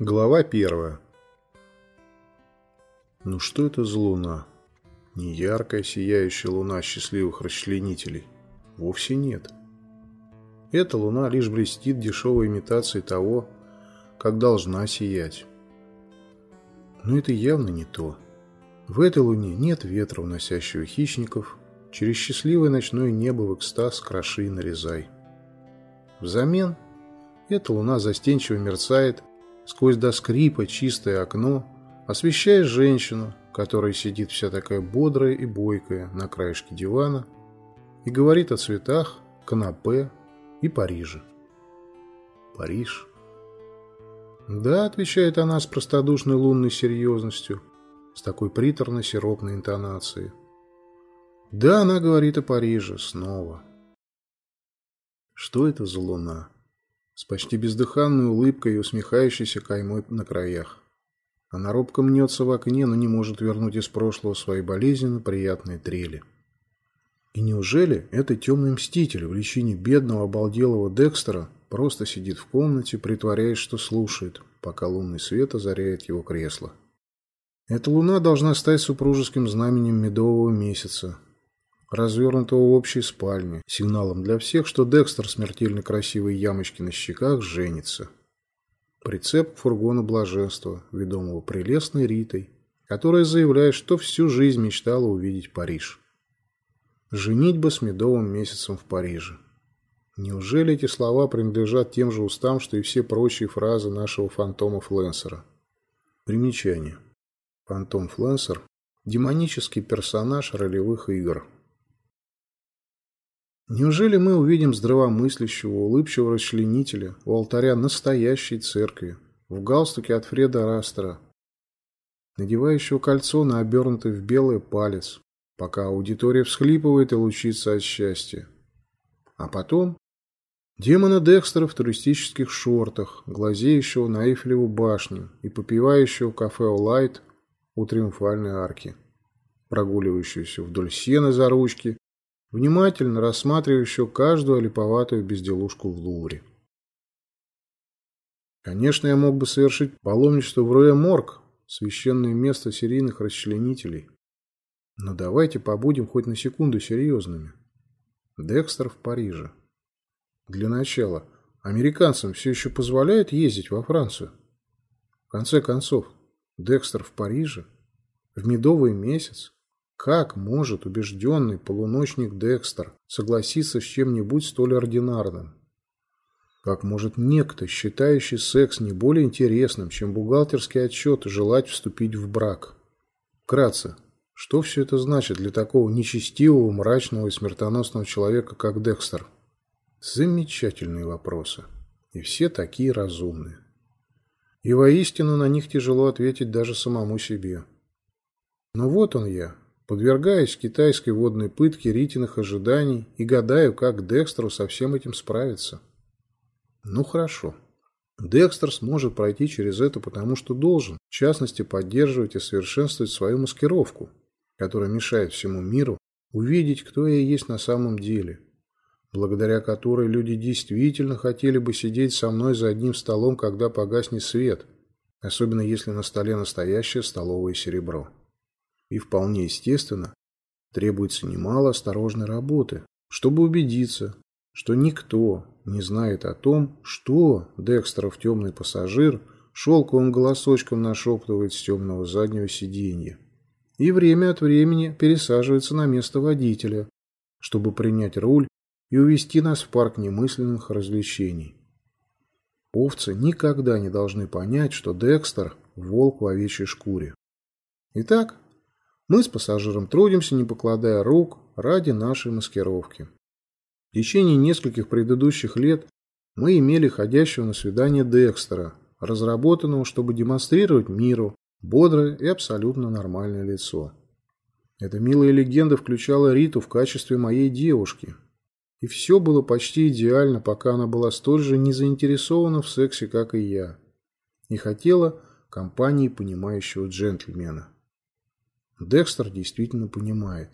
Глава первая. Ну что это за луна? Не яркая, сияющая луна счастливых расчленителей. Вовсе нет. Эта луна лишь блестит дешевой имитацией того, как должна сиять. Но это явно не то. В этой луне нет ветра, уносящего хищников. Через счастливое ночное небо в экстаз кроши и нарезай. Взамен эта луна застенчиво мерцает сквозь до скрипа чистое окно, освещая женщину, которая сидит вся такая бодрая и бойкая на краешке дивана и говорит о цветах, канапе и Париже. Париж. Да, отвечает она с простодушной лунной серьезностью, с такой приторно-сиропной интонацией. Да, она говорит о Париже снова. Что это за луна? С почти бездыханной улыбкой и усмехающейся каймой на краях. Она робко мнется в окне, но не может вернуть из прошлого свои болезненно приятные трели. И неужели этот темный мститель в личине бедного обалделого Декстера просто сидит в комнате, притворяясь, что слушает, пока лунный свет озаряет его кресло? Эта луна должна стать супружеским знаменем медового месяца, развернутого в общей спальне, сигналом для всех, что Декстер смертельно красивые ямочки на щеках женится. Прицеп к фургону блаженства, ведомого прелестной Ритой, которая заявляет, что всю жизнь мечтала увидеть Париж. Женитьба с медовым месяцем в Париже. Неужели эти слова принадлежат тем же устам, что и все прочие фразы нашего фантома Фленсера? Примечание. Фантом Фленсер – демонический персонаж ролевых игр – Неужели мы увидим здравомыслящего, улыбчивого расчленителя у алтаря настоящей церкви, в галстуке от Фреда Растера, надевающего кольцо на обернутый в белый палец, пока аудитория всхлипывает и лучится от счастья. А потом демона Декстера в туристических шортах, глазеющего на Эйфелеву башню и попивающего кафе «Олайт» у Триумфальной арки, прогуливающегося вдоль сены за ручки внимательно рассматривающего каждую липоватую безделушку в Лувре. Конечно, я мог бы совершить паломничество в Роя-Морг, священное место серийных расчленителей. Но давайте побудем хоть на секунду серьезными. Декстер в Париже. Для начала, американцам все еще позволяют ездить во Францию? В конце концов, Декстер в Париже? В медовый месяц? Как может убежденный полуночник Декстер согласиться с чем-нибудь столь ординарным? Как может некто, считающий секс не более интересным, чем бухгалтерский отчет, желать вступить в брак? Вкратце, что все это значит для такого нечестивого, мрачного и смертоносного человека, как Декстер? Замечательные вопросы. И все такие разумные. И воистину на них тяжело ответить даже самому себе. Но вот он я, подвергаясь китайской водной пытке Ритиных ожиданий и гадаю, как Декстеру со всем этим справиться. Ну хорошо. Декстер сможет пройти через это, потому что должен, в частности, поддерживать и совершенствовать свою маскировку, которая мешает всему миру увидеть, кто я есть на самом деле, благодаря которой люди действительно хотели бы сидеть со мной за одним столом, когда погаснет свет, особенно если на столе настоящее столовое серебро. И вполне естественно, требуется немало осторожной работы, чтобы убедиться, что никто не знает о том, что Декстеров темный пассажир шелковым голосочком нашептывает с темного заднего сиденья и время от времени пересаживается на место водителя, чтобы принять руль и увести нас в парк немысленных развлечений. Овцы никогда не должны понять, что Декстер – волк в овечьей шкуре. Итак, мы с пассажиром трудимся, не покладая рук, ради нашей маскировки. В течение нескольких предыдущих лет мы имели ходящего на свидание Декстера, разработанного, чтобы демонстрировать миру бодрое и абсолютно нормальное лицо. Эта милая легенда включала Риту в качестве моей девушки. И все было почти идеально, пока она была столь же не заинтересована в сексе, как и я. И хотела компании понимающего джентльмена. Декстер действительно понимает.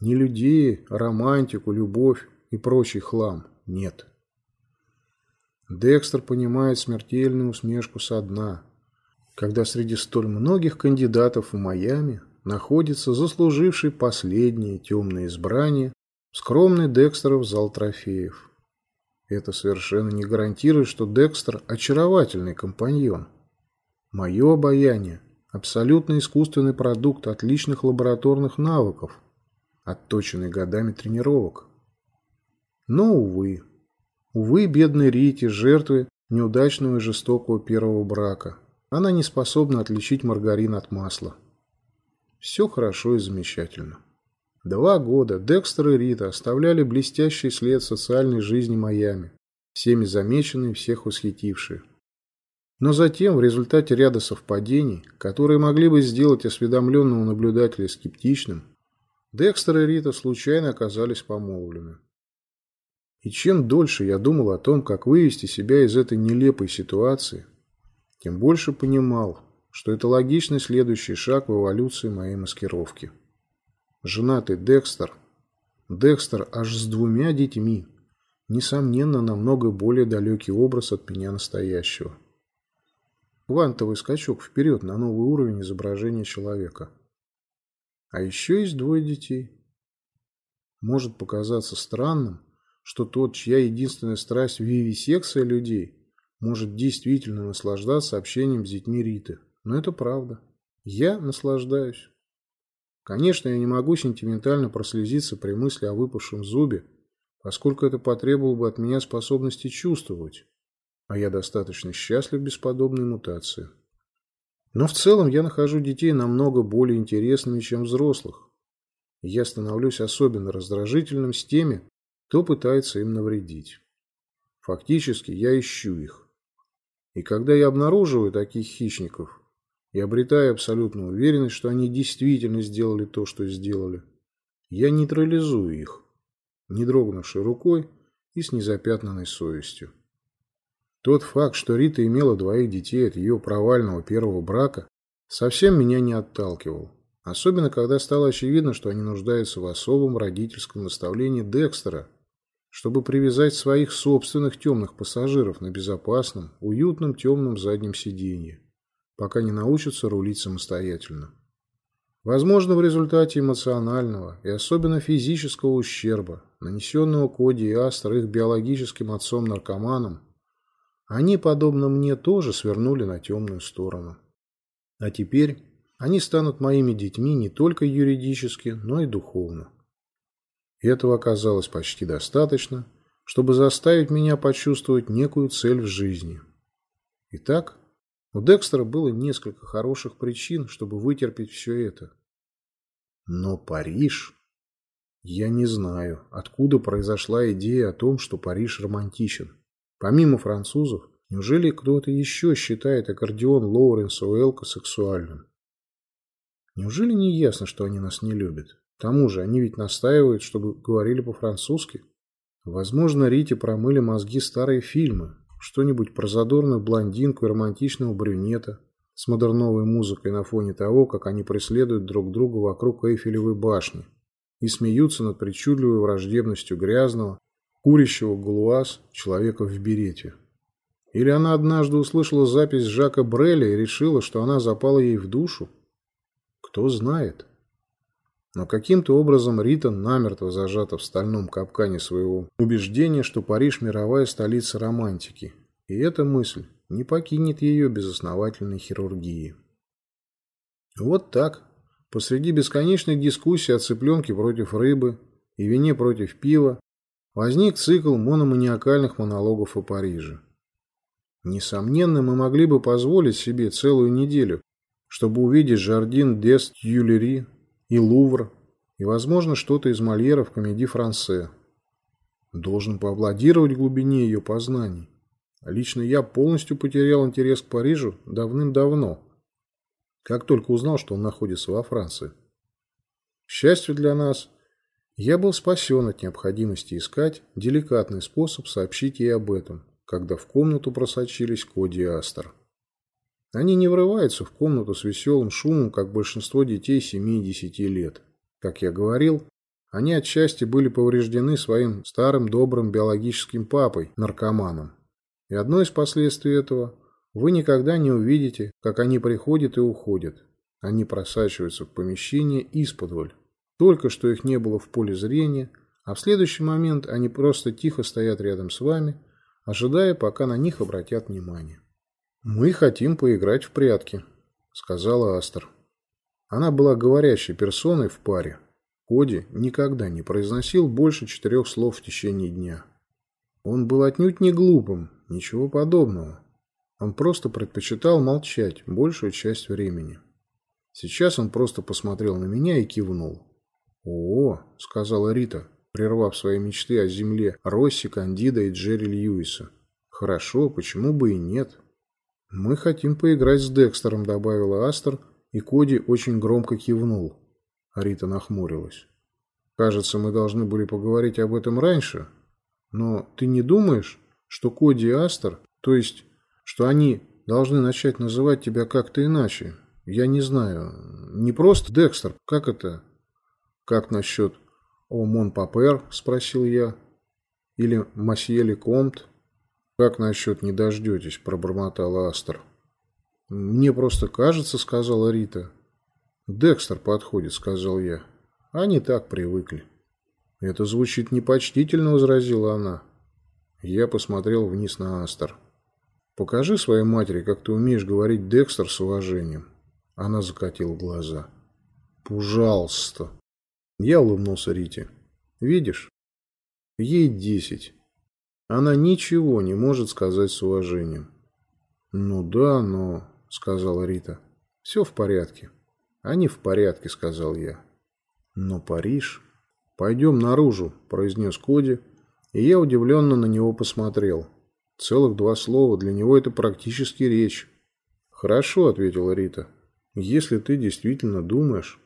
Не людей, романтику, любовь и прочий хлам нет. Декстер понимает смертельную усмешку со дна, когда среди столь многих кандидатов в Майами находится заслуживший последнее темное избрание скромный Декстеров зал трофеев. Это совершенно не гарантирует, что Декстер – очаровательный компаньон. Мое обаяние – абсолютно искусственный продукт отличных лабораторных навыков, отточенный годами тренировок. Но, увы, увы, бедной Рите, жертвы неудачного и жестокого первого брака, она не способна отличить маргарин от масла. Все хорошо и замечательно. Два года Декстер и Рита оставляли блестящий след социальной жизни Майами, всеми замеченный и всех восхитивший. Но затем, в результате ряда совпадений, которые могли бы сделать осведомленного наблюдателя скептичным, Декстер и Рита случайно оказались помолвлены. И чем дольше я думал о том, как вывести себя из этой нелепой ситуации, тем больше понимал, что это логичный следующий шаг в эволюции моей маскировки. Женатый Декстер. Декстер аж с двумя детьми. Несомненно, намного более далекий образ от меня настоящего. Квантовый скачок вперед на новый уровень изображения человека. А еще есть двое детей. Может показаться странным, что тот, чья единственная страсть – вивисекция людей, может действительно наслаждаться общением с детьми Риты. Но это правда. Я наслаждаюсь. Конечно, я не могу сентиментально прослезиться при мысли о выпавшем зубе, поскольку это потребовало бы от меня способности чувствовать, а я достаточно счастлив без подобной мутации. Но в целом я нахожу детей намного более интересными, чем взрослых. Я становлюсь особенно раздражительным с теми, кто пытается им навредить. Фактически я ищу их. И когда я обнаруживаю таких хищников, и обретая абсолютную уверенность, что они действительно сделали то, что сделали, я нейтрализую их, не дрогнувшей рукой и с незапятнанной совестью. Тот факт, что Рита имела двоих детей от ее провального первого брака, совсем меня не отталкивал. Особенно, когда стало очевидно, что они нуждаются в особом родительском наставлении Декстера, чтобы привязать своих собственных темных пассажиров на безопасном, уютном темном заднем сиденье пока не научатся рулить самостоятельно. Возможно, в результате эмоционального и особенно физического ущерба, нанесенного Коди и Астер их биологическим отцом-наркоманам, они, подобно мне, тоже свернули на темную сторону. А теперь они станут моими детьми не только юридически, но и духовно. Этого оказалось почти достаточно, чтобы заставить меня почувствовать некую цель в жизни. Итак, у Декстера было несколько хороших причин, чтобы вытерпеть все это. Но Париж... Я не знаю, откуда произошла идея о том, что Париж романтичен. Помимо французов, неужели кто-то еще считает аккордеон Лоуренса Уэлка сексуальным? Неужели не ясно, что они нас не любят? К тому же, они ведь настаивают, чтобы говорили по-французски. Возможно, Рите промыли мозги старые фильмы, что-нибудь про задорную блондинку и романтичного брюнета с модерновой музыкой на фоне того, как они преследуют друг друга вокруг Эйфелевой башни и смеются над причудливой враждебностью грязного, курящего галуаз человека в берете. Или она однажды услышала запись Жака Бреля и решила, что она запала ей в душу? Кто знает. Но каким-то образом Рита намертво зажата в стальном капкане своего убеждения, что Париж – мировая столица романтики. И эта мысль не покинет ее без основательной хирургии. Вот так, посреди бесконечной дискуссии о цыпленке против рыбы и вине против пива, возник цикл мономаниакальных монологов о Париже. Несомненно, мы могли бы позволить себе целую неделю, чтобы увидеть Жардин Дест Юлери и Лувр, и, возможно, что-то из Мольера в комедии «Франце». Должен поаплодировать глубине ее познаний. Лично я полностью потерял интерес к Парижу давным-давно, как только узнал, что он находится во Франции. К счастью для нас, я был спасен от необходимости искать деликатный способ сообщить ей об этом, когда в комнату просочились Коди и Астер. Они не врываются в комнату с веселым шумом, как большинство детей 7-10 лет. Как я говорил, они отчасти были повреждены своим старым добрым биологическим папой, наркоманом. И одно из последствий этого – вы никогда не увидите, как они приходят и уходят. Они просачиваются в помещение исподволь. Только что их не было в поле зрения, а в следующий момент они просто тихо стоят рядом с вами, ожидая, пока на них обратят внимание. «Мы хотим поиграть в прятки», – сказала Астер. Она была говорящей персоной в паре. Коди никогда не произносил больше четырех слов в течение дня. Он был отнюдь не глупым, ничего подобного. Он просто предпочитал молчать большую часть времени. Сейчас он просто посмотрел на меня и кивнул. «О, — сказала Рита, прервав свои мечты о земле Росси, Кандида и Джерри Льюиса. Хорошо, почему бы и нет?» «Мы хотим поиграть с Декстером», — добавила Астер, и Коди очень громко кивнул. Рита нахмурилась. «Кажется, мы должны были поговорить об этом раньше. Но ты не думаешь, что Коди и Астер, то есть что они должны начать называть тебя как-то иначе. Я не знаю. Не просто Декстер. Как это? Как насчет «О, мон папер?» – спросил я. Или «Масье Лекомт?» «Как насчет «Не дождетесь?» – пробормотал Астер. «Мне просто кажется», – сказала Рита. «Декстер подходит», – сказал я. «Они так привыкли». «Это звучит непочтительно», – возразила она. Я посмотрел вниз на Астер. Покажи своей матери, как ты умеешь говорить Декстер с уважением. Она закатила глаза. Пожалуйста. Я улыбнулся Рите. Видишь? Ей десять. Она ничего не может сказать с уважением. Ну да, но, сказала Рита. Все в порядке. Они в порядке, сказал я. Но Париж... Пойдем наружу, произнес Коди, и я удивленно на него посмотрел. Целых два слова, для него это практически речь. Хорошо, ответила Рита. Если ты действительно думаешь...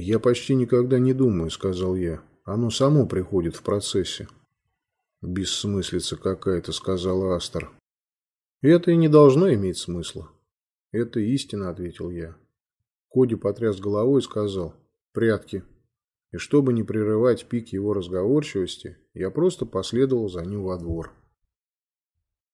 Я почти никогда не думаю, сказал я. Оно само приходит в процессе. Бессмыслица какая-то, сказала Астер. Это и не должно иметь смысла. Это истина, ответил я. Коди потряс головой и сказал. Прятки. И чтобы не прерывать пик его разговорчивости, я просто последовал за ним во двор.